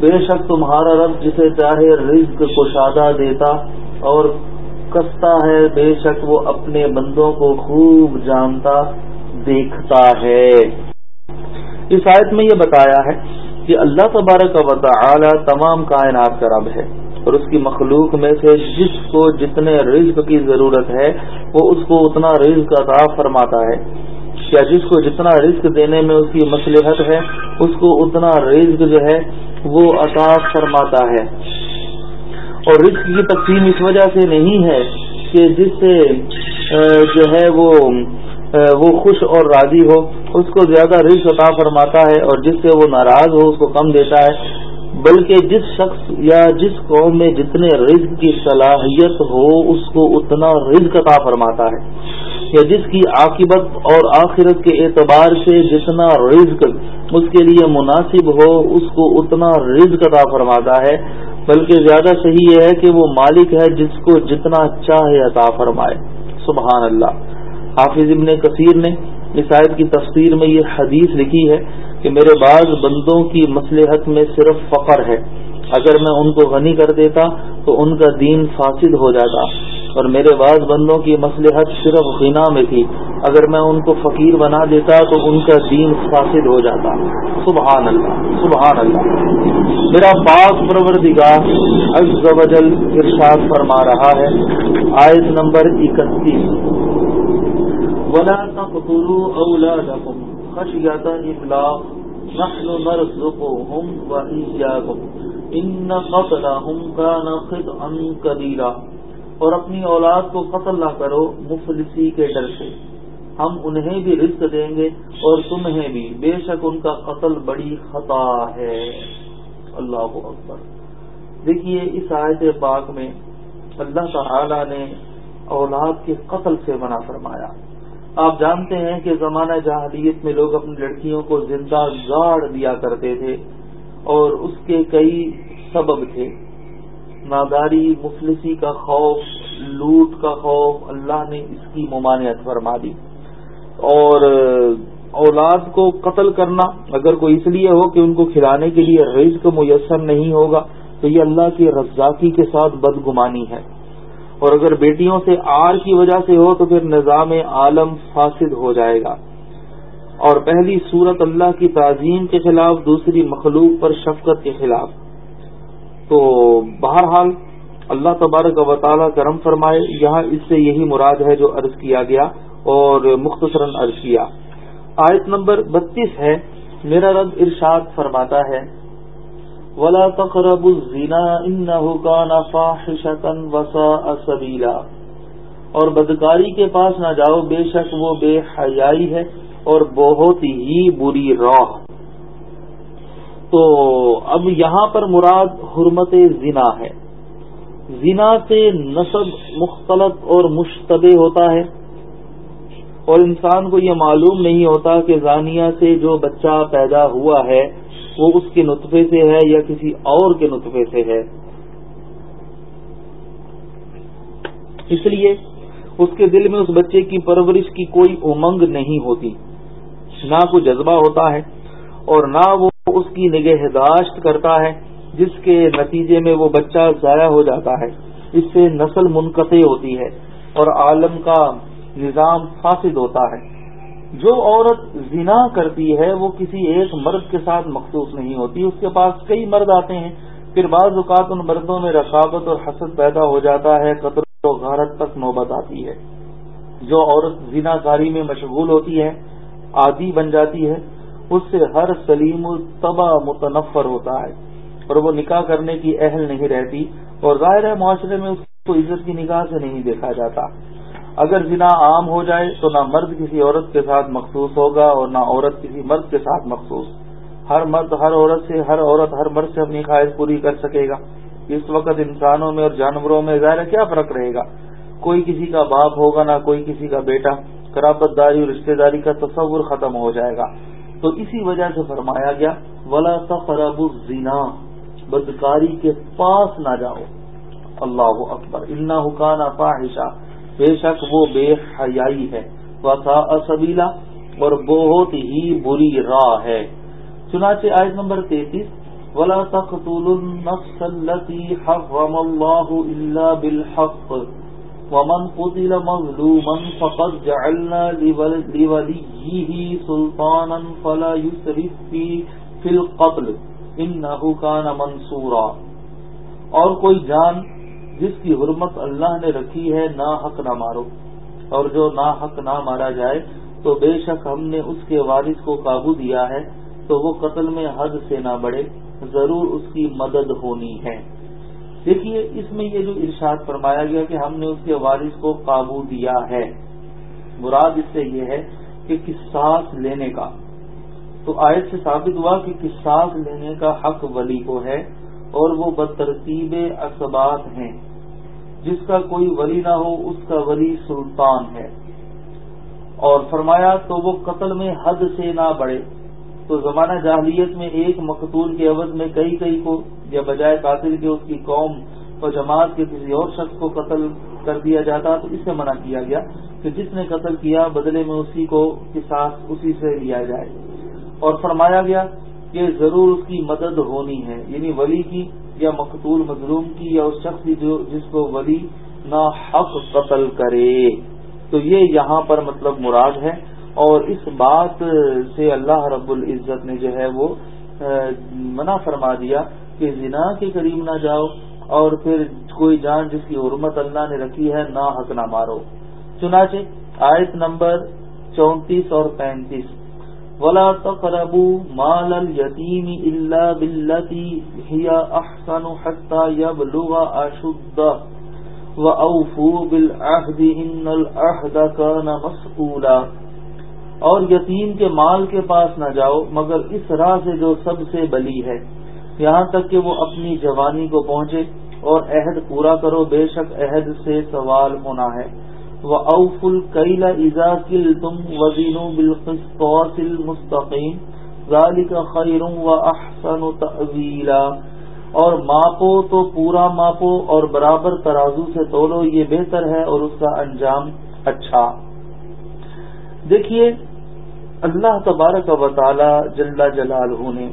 بے شک تمہارا رب جسے چاہے رزق کشادہ دیتا اور کستا ہے، بے شک وہ اپنے بندوں کو خوب جانتا، دیکھتا ہے۔ اس آیت میں یہ بتایا ہے کہ اللہ تبارک و تعالی تمام کائنات کا رب ہے۔ اور اس کی مخلوق میں سے جس کو جتنے رزق کی ضرورت ہے، وہ اس کو اتنا رزق عطا فرماتا ہے۔ یا جس کو جتنا رزق دینے میں اس کی مصلحت ہے، اس کو اتنا رزق جو ہے، وہ عطا فرماتا ہے۔ اور رزق کی تقسیم اس وجہ سے نہیں ہے کہ جس سے جو ہے وہ وہ خوش اور راضی ہو، اس کو زیادہ رزق عطا فرماتا ہے اور جس سے وہ ناراض ہو، اس کو کم دیتا ہے۔ بلکہ جس شخص یا جس قوم میں جتنے رزق کی صلاحیت ہو، اس کو اتنا رزق عطا فرماتا ہے۔ یا جس کی عاقبت اور آخرت کے اعتبار سے جتنا رزق اس کے لیے مناسب ہو، اس کو اتنا رزق عطا فرماتا ہے۔ بلکہ زیادہ صحیح یہ ہے کہ وہ مالک ہے جس کو جتنا چاہے عطا فرمائے۔ سبحان اللہ۔ حافظ ابن کثیر نے اس آیت کی تفسیر میں یہ حدیث لکھی ہے۔ کہ میرے بعض بندوں کی مصلحت میں صرف فقر ہے۔ اگر میں ان کو غنی کر دیتا تو ان کا دین فاسد ہو جاتا۔ اور میرے بعض بندوں کی مصلحت صرف غنا میں تھی۔ اگر میں ان کو فقیر بنا دیتا تو ان کا دین فاسد ہو جاتا۔ سبحان اللہ سبحان اللہ میرا پاک پروردگار عز و جل ارشاد فرما رہا ہے۔ آیت نمبر اکتیس۔ ولا تقتلوا اولادكم خشيه املاق نحن نرزقهم واياكم ان قتلهم كان خطئا كبيرا. اور اپنی اولاد کو قتل نہ کرو مفلسی کے ڈر سے۔ ہم انہیں بھی رزق دیں گے اور تمہیں بھی۔ بے شک ان کا قتل بڑی خطا ہے۔ اللہ اکبر۔ دیکھیے اس آیت پاک میں اللہ تعالی نے اولاد کے قتل سے منع فرمایا۔ آپ جانتے ہیں کہ زمانہ جہالیت میں لوگ اپنی لڑکیوں کو زندہ گاڑ دیا کرتے تھے اور اس کے کئی سبب تھے۔ ناداری، مفلسی کا خوف، لوٹ کا خوف، اللہ نے اس کی ممانعت فرما دی۔ اور اولاد کو قتل کرنا، اگر کوئی اس لیے ہو کہ ان کو کھلانے کے لیے رزق میسر نہیں ہوگا، تو یہ اللہ کی رزاقی کے ساتھ بدگمانی ہے۔ اور اگر بیٹیوں سے آر کی وجہ سے ہو تو پھر نظام عالم فاسد ہو جائے گا۔ اور پہلی صورت اللہ کی تعظیم کے خلاف، دوسری مخلوق پر شفقت کے خلاف۔ تو بہرحال اللہ تبارک و تعالیٰ کرم فرمائے، یہاں اس سے یہی مراد ہے جو عرض کیا گیا اور مختصراً عرض کیا۔ آیت نمبر بتیس ہے، میرا رب ارشاد فرماتا ہے ولا تقرب الزنا انه كان فاحشة وساء سبيلا اور بدکاری کے پاس نہ جاؤ، بے شک وہ بے حیائی ہے اور بہت ہی بری راہ۔ تو اب یہاں پر مراد حرمت زنا ہے۔ زنا سے نصب مختلط اور مشتبہ ہوتا ہے۔ اور انسان کو یہ معلوم نہیں ہوتا کہ زانیہ سے جو بچہ پیدا ہوا ہے وہ اس کے نطفے سے ہے یا کسی اور کے نطفے سے ہے؟ اس لیے اس کے دل میں اس بچے کی پرورش کی کوئی امنگ نہیں ہوتی۔ نہ کوئی جذبہ ہوتا ہے اور نہ وہ اس کی نگہداشت کرتا ہے، جس کے نتیجے میں وہ بچہ ضائع ہو جاتا ہے۔ اس سے نسل منقطع ہوتی ہے اور عالم کا نظام فاسد ہوتا ہے۔ جو عورت زنا کرتی ہے، وہ کسی ایک مرد کے ساتھ مخصوص نہیں ہوتی۔ اس کے پاس کئی مرد آتے ہیں، پھر بعض اوقات ان مردوں میں رقابت اور حسد پیدا ہو جاتا ہے قطر و غارت تک نوبت آتی ہے۔ جو عورت زنا کاری میں مشغول ہوتی ہے، عادی بن جاتی ہے، اس سے ہر سلیم الطبع متنفر ہوتا ہے اور وہ نکاح کرنے کی اہل نہیں رہتی۔ اور ظاہر ہے، معاشرے میں اس کو عزت کی نگاہ سے نہیں دیکھا جاتا۔ اگر زنا عام ہو جائے تو نہ مرد کسی عورت کے ساتھ مخصوص ہوگا اور نہ عورت کسی مرد کے ساتھ مخصوص۔ ہر مرد ہر عورت سے ہر عورت ہر مرد سے اپنی خواہش پوری کر سکے گا۔ اس وقت انسانوں میں اور جانوروں میں ظاہر کیا فرق رہے گا؟ کوئی کسی کا باپ ہوگا نہ کوئی کسی کا بیٹا۔ قرابت داری اور رشتے داری کا تصور ختم ہو جائے گا۔ تو اسی وجہ سے فرمایا گیا، ولا تقرب الزنا۔ بدکاری کے پاس نہ جاؤ۔ اللہ اکبر۔ انا حکان فاحشہ بے شک وہ بے حیائی ہے۔ وسا سبیلا اور بہت ہی بری راہ ہے۔ چنانچہ آیت نمبر تینتیس، ولا تقتلوا النفس التي حرم الله الا بالحق ومن قتل مظلوما فقد جعلنا لوليه سلطانا فلا يسرف في في القتل انه كان منصورا۔ اور کوئی جان جس کی حرمت اللہ نے رکھی ہے، نا حق نہ مارو۔ اور جو نا حق نہ مارا جائے، تو بے شک ہم نے اس کے وارث کو قابو دیا ہے، تو وہ قتل میں حد سے نہ بڑھے، ضرور اس کی مدد ہونی ہے۔ دیکھیے، اس میں یہ جو ارشاد فرمایا گیا کہ ہم نے اس کے وارث کو قابو دیا ہے۔ مراد اس سے یہ ہے کہ قصاص لینے کا۔ تو آیت سے ثابت ہوا کہ قصاص لینے کا حق ولی کو ہے۔ اور وہ بدترتیب اسبات ہیں۔ جس کا کوئی ولی نہ ہو، اس کا ولی سلطان ہے۔ اور فرمایا، تو وہ قتل میں حد سے نہ بڑھے۔ تو زمانہ جاہلیت میں ایک مقتول کے عوض میں کئی کئی کو، یا بجائے قاتل کے، اس کی قوم اور جماعت کے کسی اور شخص کو قتل کر دیا جاتا، تو اس سے منع کیا گیا کہ جس نے قتل کیا، بدلے میں اسی کو ساتھ اسی سے لیا جائے۔ اور فرمایا گیا کہ ضرور اس کی مدد ہونی ہے یعنی ولی کی یا مقتول مظلوم کی یا اس شخص کی جو جس کو ولی نہ حق قتل کرے۔ تو یہ یہاں پر مطلب مراد ہے۔ اور اس بات سے اللہ رب العزت نے جو ہے وہ منع فرما دیا کہ زنا کے قریب نہ جاؤ اور پھر کوئی جان جس کی حرمت اللہ نے رکھی ہے نہ حق نہ مارو۔ چنانچہ آیت نمبر چونتیس اور پینتیس۔ ولا تقربو مال اليتيم الا بالتي هي احسن حتى يبلغ اشده واوفوا بالعهد ان العهد كان مسؤولا. اور یتیم کے مال کے پاس نہ جاؤ، مگر اس راہ سے جو سب سے بلی ہے، یہاں تک کہ وہ اپنی جوانی کو پہنچے اور عہد پورا کرو، بے شک عہد سے سوال ہونا ہے۔ وہ اوف القیلا ایزا کل تم وزین بالقسط مستقیم ذالک خیر و احسن تعویلا اور ماپو تو پورا ماپو اور برابر ترازو سے تولو، یہ بہتر ہے اور اس کا انجام اچھا۔ دیکھیے، اللہ تبارک و تعالی جل جلال نے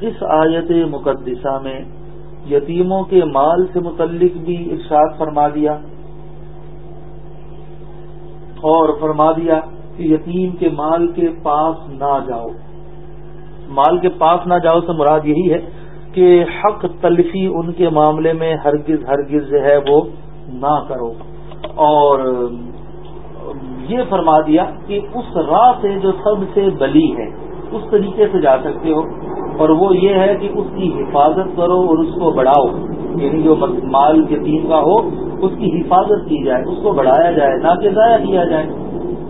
اس آیت مقدسہ میں یتیموں کے مال سے متعلق بھی ارشاد فرما دیا۔ اور فرما دیا کہ یتیم کے مال کے پاس نہ جاؤ۔ مال کے پاس نہ جاؤ سے مراد یہی ہے کہ حق تلفی ان کے معاملے میں ہرگز ہرگز جو ہے وہ نہ کرو۔ اور یہ فرما دیا کہ اس راہ سے جو سب سے بلی ہے، اس طریقے سے جا سکتے ہو اور وہ یہ ہے کہ اس کی حفاظت کرو اور اس کو بڑھاؤ۔ یعنی جو مال یتیم کا ہو، اس کی حفاظت کی جائے، اس کو بڑھایا جائے، نہ کہ ضائع کیا جائے۔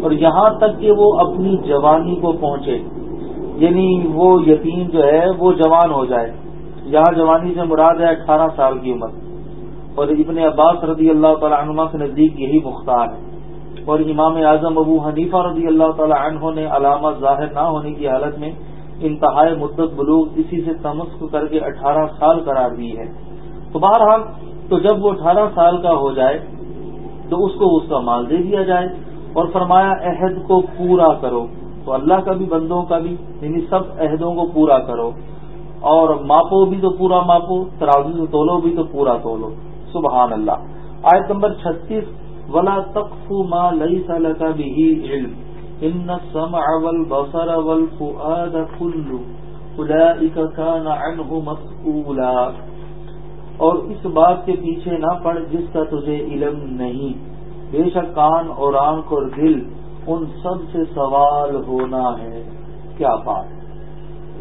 اور یہاں تک کہ وہ اپنی جوانی کو پہنچے یعنی وہ یتیم جو ہے، وہ جوان ہو جائے۔ یہاں جوانی سے مراد ہے اٹھارہ سال کی عمر۔ اور ابن عباس رضی اللہ تعالی عنما کے نزدیک یہی مختار ہے۔ اور امام اعظم ابو حنیفہ رضی اللہ تعالی عنہ نے علامت ظاہر نہ ہونے کی حالت میں انتہائی مدت بلوغ اسی سے تمسک کر کے اٹھارہ سال قرار دی ہے۔ تو بہرحال تو جب وہ اٹھارہ سال کا ہو جائے تو اس کو اس کا مال دے دیا جائے اور فرمایا عہد کو پورا کرو تو اللہ کا بھی، بندوں کا بھی یعنی سب عہدوں کو پورا کرو اور ماپو بھی تو پورا ماپو ترازو سے تولو بھی تو پورا تولو۔ سبحان اللہ۔ آیت نمبر چھتیس، ولا تقف ما ليس لك به علم۔ ان السمع والبصر والفؤاد كل اولئك كان عنه مسؤولا اور اس بات کے پیچھے نہ پڑ جس کا تجھے علم نہیں۔ بے شک کان اور آنکھ اور دل ان سب سے سوال ہونا ہے، کیا بات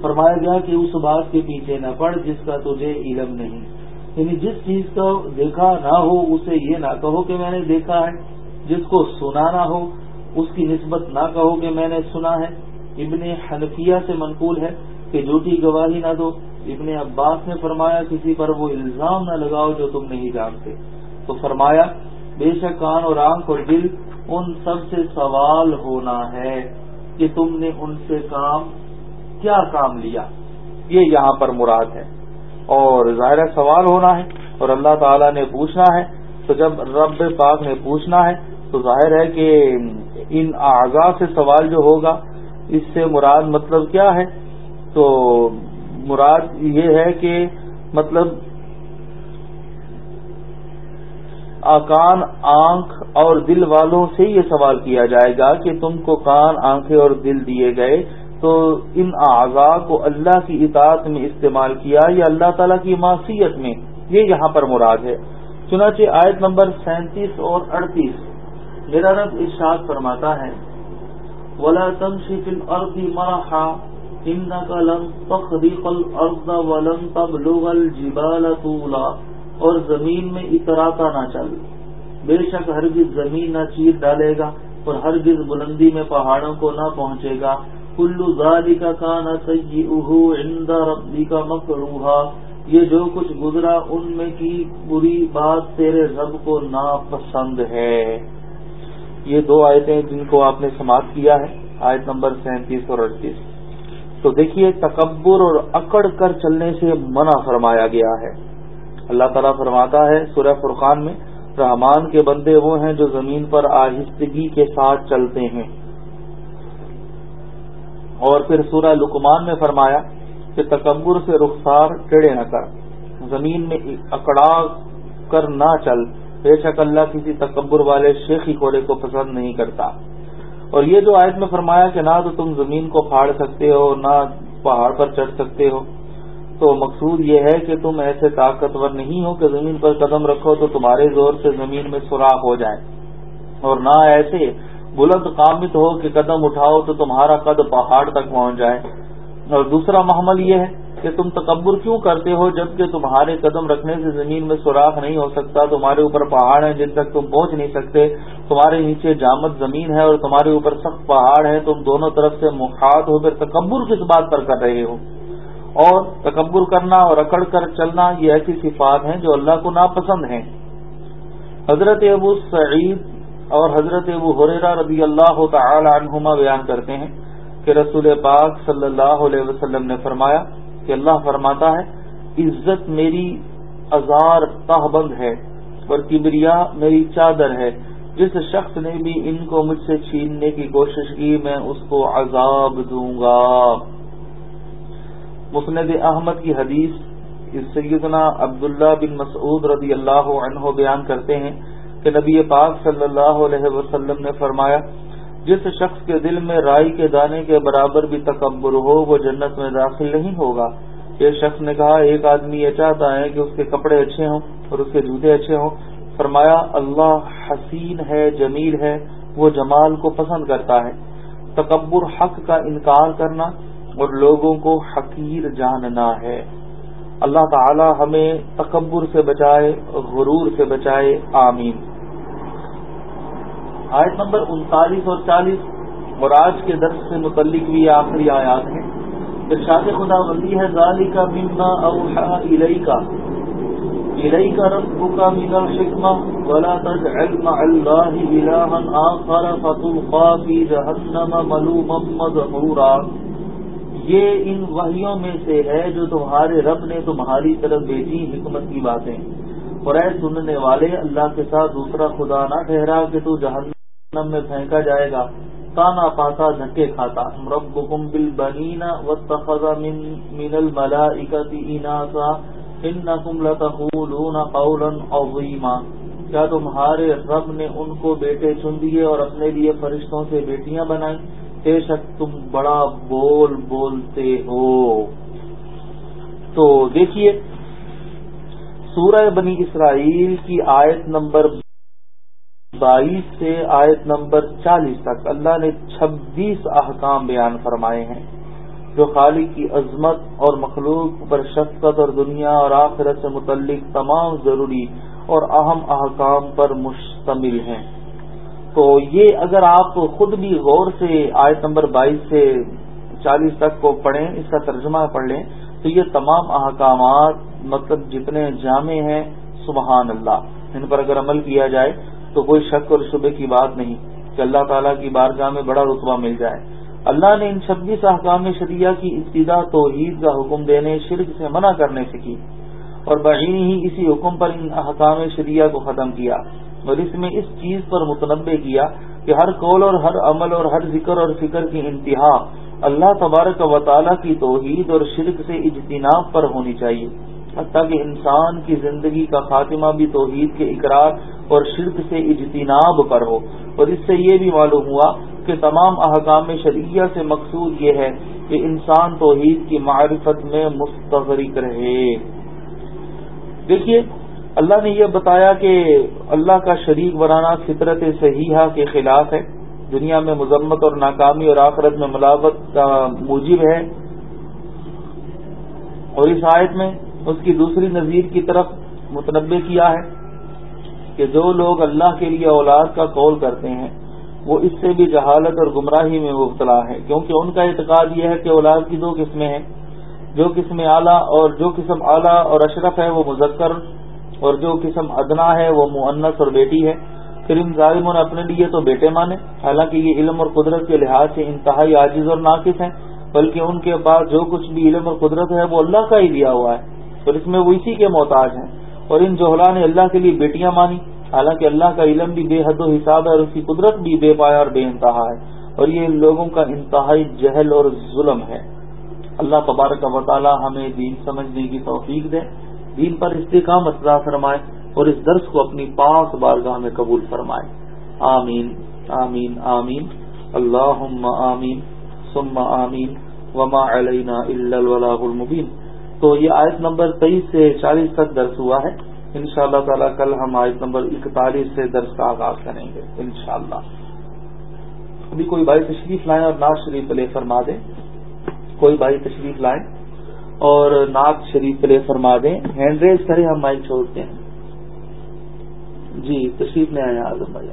فرمایا گیا کہ اس بات کے پیچھے نہ پڑ جس کا تجھے علم نہیں۔ یعنی جس چیز کو دیکھا نہ ہو، اسے یہ نہ کہو کہ میں نے دیکھا ہے۔ جس کو سنا نہ ہو، اس کی نسبت نہ کہو کہ میں نے سنا ہے۔ ابن حنفیہ سے منقول ہے کہ جھوٹی گواہی نہ دو۔ ابن عباس نے فرمایا کسی پر وہ الزام نہ لگاؤ جو تم نہیں جانتے۔ تو فرمایا، بے شک کان اور آنکھ اور دل ان سب سے سوال ہونا ہے کہ تم نے ان سے کام، کیا کام لیا؟ یہ یہاں پر مراد ہے۔ اور ظاہر سوال ہونا ہے اور اللہ تعالیٰ نے پوچھنا ہے۔ تو جب رب پاک نے پوچھنا ہے، تو ظاہر ہے کہ ان اعضاء سے سوال جو ہوگا، اس سے مراد مطلب کیا ہے؟ تو مراد یہ ہے کہ مطلب کان آنکھ اور دل والوں سے یہ سوال کیا جائے گا کہ تم کو کان آنکھیں اور دل دیے گئے تو ان اعضاء کو اللہ کی اطاعت میں استعمال کیا یا اللہ تعالیٰ کی معصیت میں؟ یہ یہاں پر مراد ہے۔ چنانچہ آیت نمبر سینتیس اور اڑتیس۔ میرا رب ارشاد فرماتا ہے، ولا تمشي في الارض مرحا انك لن تخرق الارض ولن تبلغ الجبال طولا، اور زمین میں اتراتا نہ چل۔ بے شک ہرگز زمین نہ چیر ڈالے گا اور ہرگز بلندی میں پہاڑوں کو نہ پہنچے گا۔ کلو زالی کا کانا سی عند ربی کا مکروہا۔ یہ جو کچھ گزرا ان میں کی بری بات تیرے رب کو ناپسند ہے۔ یہ دو آیتیں جن کو آپ نے سماعت کیا ہے، آیت نمبر سینتیس اور اڑتیس۔ تو دیکھیے تکبر اور اکڑ کر چلنے سے منع فرمایا گیا ہے۔ اللہ تعالیٰ فرماتا ہے سورہ فرقان میں، رحمان کے بندے وہ ہیں جو زمین پر آہستگی کے ساتھ چلتے ہیں۔ اور پھر سورہ لکمان میں فرمایا کہ تکبر سے رخسار ٹیڑے نہ کر، زمین میں اکڑا کر نہ چل۔ بے شک اللہ کسی تکبر والے شیخی کوڑے کو پسند نہیں کرتا۔ اور یہ جو آیت میں فرمایا کہ نہ تو تم زمین کو پھاڑ سکتے ہو، نہ پہاڑ پر چڑھ سکتے ہو، تو مقصود یہ ہے کہ تم ایسے طاقتور نہیں ہو کہ زمین پر قدم رکھو تو تمہارے زور سے زمین میں سوراخ ہو جائے۔ اور نہ ایسے بلند قامت ہو کہ قدم اٹھاؤ تو تمہارا قد پہاڑ تک پہنچ جائے۔ اور دوسرا محمل یہ ہے کہ تم تکبر کیوں کرتے ہو جبکہ تمہارے قدم رکھنے سے زمین میں سوراخ نہیں ہو سکتا، تمہارے اوپر پہاڑ ہیں جن تک تم پہنچ نہیں سکتے، تمہارے نیچے جامد زمین ہے اور تمہارے اوپر سخت پہاڑ ہے تم دونوں طرف سے محاط ہو پھر تکبر کس بات پر کر رہے ہو؟ اور تکبر کرنا اور اکڑ کر چلنا یہ ایسی صفات ہیں جو اللہ کو ناپسند ہیں۔ حضرت ابو سعید اور حضرت ابو حریرہ رضی اللہ تعالی عنہما بیان کرتے ہیں کہ رسول پاک صلی اللہ علیہ وسلم نے فرمایا کہ اللہ فرماتا ہے، عزت میری ازار تہ بند ہے اور کبریا میری چادر ہے۔ جس شخص نے بھی ان کو مجھ سے چھیننے کی کوشش کی، میں اس کو عذاب دوں گا۔ مسند احمد کی حدیث سیدنا عبداللہ بن مسعود رضی اللہ عنہ بیان کرتے ہیں کہ نبی پاک صلی اللہ علیہ وسلم نے فرمایا جس شخص کے دل میں رائی کے دانے کے برابر بھی تکبر ہو، وہ جنت میں داخل نہیں ہوگا۔ یہ شخص نے کہا، ایک آدمی یہ چاہتا ہے کہ اس کے کپڑے اچھے ہوں اور اس کے جوتے اچھے ہوں۔ فرمایا، اللہ حسین ہے، جمیل ہے، وہ جمال کو پسند کرتا ہے۔ تکبر حق کا انکار کرنا اور لوگوں کو حقیر جاننا ہے۔ اللہ تعالی ہمیں تکبر سے بچائے، غرور سے بچائے، آمین۔ آیت نمبر انتالیس اور چالیس اور آج کے درس سے متعلق بھی آخری آیات ہیں۔ ارشاد خدا بندی ہے ظالی کا مما اوحا الئی کا الئی کا رب کا مینا شکما ولا تج علم اللہ الہن آخر فتوقا فی جہنم ملوما مدحورا۔ یہ ان وحیوں میں سے ہے جو تمہارے رب نے تمہاری طرف بھیجی حکمت کی باتیں۔ اور اے سننے والے، اللہ کے ساتھ دوسرا خدا نہ ٹھہرا کہ تو جہنم میں پھینکا جائے گا۔ تانا پاتا دھکے کھاتا۔ ربکم بالبنین واتخذ من من الملائکت اناسا انکم لتقولون قولا عظیما۔ کیا تمہارے رب نے ان کو بیٹے چن دیے اور اپنے لیے فرشتوں سے بیٹیاں بنائیں؟ بے شک تم بڑا بول بولتے ہو۔ تو دیکھیے، سورہ بنی اسرائیل کی آیت نمبر بائیس سے آیت نمبر چالیس تک اللہ نے چھبیس احکام بیان فرمائے ہیں جو خالق کی عظمت اور مخلوق پر شفقت اور دنیا اور آخرت سے متعلق تمام ضروری اور اہم احکام پر مشتمل ہیں۔ تو یہ اگر آپ خود بھی غور سے آیت نمبر بائیس سے چالیس تک کو پڑھیں، اس کا ترجمہ پڑھ لیں، تو یہ تمام احکامات مطلب جتنے جامع ہیں، سبحان اللہ۔ ان پر اگر عمل کیا جائے تو کوئی شک اور شبے کی بات نہیں کہ اللہ تعالیٰ کی بارگاہ میں بڑا رتبہ مل جائے۔ اللہ نے ان چھبیس احکام شریعہ کی ابتدا، توحید کا حکم دینے، شرک سے منع کرنے سے کی اور بہین ہی اسی حکم پر ان احکام شریعہ کو ختم کیا۔ اور اس میں اس چیز پر متنوع کیا کہ ہر قول اور ہر عمل اور ہر ذکر اور فکر کی انتہا اللہ تبارک و تعالیٰ کی توحید اور شرک سے اجتناب پر ہونی چاہیے۔ حتیٰ کہ انسان کی زندگی کا خاتمہ بھی توحید کے اقرار اور شرک سے اجتناب پر ہو اور اس سے یہ بھی معلوم ہوا کہ تمام احکام شریعہ سے مقصود یہ ہے کہ انسان توحید کی معرفت میں مستغرق رہے۔ دیکھیے، اللہ نے یہ بتایا کہ اللہ کا شریک بنانا فطرت صحیحہ کے خلاف ہے۔ دنیا میں مذمت اور ناکامی اور آخرت میں ملاوت کا موجب ہے۔ اور اس آیت میں اس کی دوسری نظیر کی طرف متنوع کیا ہے۔ کہ جو لوگ اللہ کے لیے اولاد کا قول کرتے ہیں، وہ اس سے بھی جہالت اور گمراہی میں مبتلا ہے کیونکہ ان کا اعتقاد یہ ہے کہ اولاد کی دو قسمیں ہیں۔ جو قسم اعلیٰ اور جو قسم اعلیٰ اور اشرف ہے، وہ مذکر اور جو قسم ادنا ہے، وہ معنس اور بیٹی ہے۔ پھر ان ظالموں نے اپنے لیے تو بیٹے مانے۔ حالانکہ یہ علم اور قدرت کے لحاظ سے انتہائی عاجز اور ناقص ہیں، بلکہ ان کے پاس جو کچھ بھی علم اور قدرت ہے، وہ اللہ کا ہی دیا ہوا ہے۔ اور اس میں وہ اسی کے محتاج ہیں۔ اور ان جوہلا نے اللہ کے لیے بیٹیاں مانی۔ حالانکہ اللہ کا علم بھی بے حد و حساب ہے اور اس کی قدرت بھی بے پایا اور بے انتہا ہے۔ اور یہ لوگوں کا انتہائی جہل اور ظلم ہے۔ اللہ تبارک و تعالی ہمیں دین سمجھنے کی توفیق دے۔ دین پر استحکام اطلاع فرمائے اور اس درس کو اپنی پاس بارگاہ میں قبول فرمائے۔ آمین آمین آمین۔ اللہ آمین، ثم آمین۔ وما علینا البلاغ المبین۔ تو یہ آیت نمبر تیئیس سے چالیس تک درس ہوا ہے۔ ان شاء اللہ تعالی کل ہم آیت نمبر اکتالیس سے درس کا آغاز کریں گے ان شاء اللہ ابھی کوئی بھائی تشریف لائیں اور ناز شریف پلے فرما دیں۔ کوئی بھائی تشریف لائیں اور نعت شریف پلے فرما دیں۔ ہینڈ ریز کریں ہم مائک چھوڑتے ہیں۔ جی تشریف میں آئے آزم بھائی۔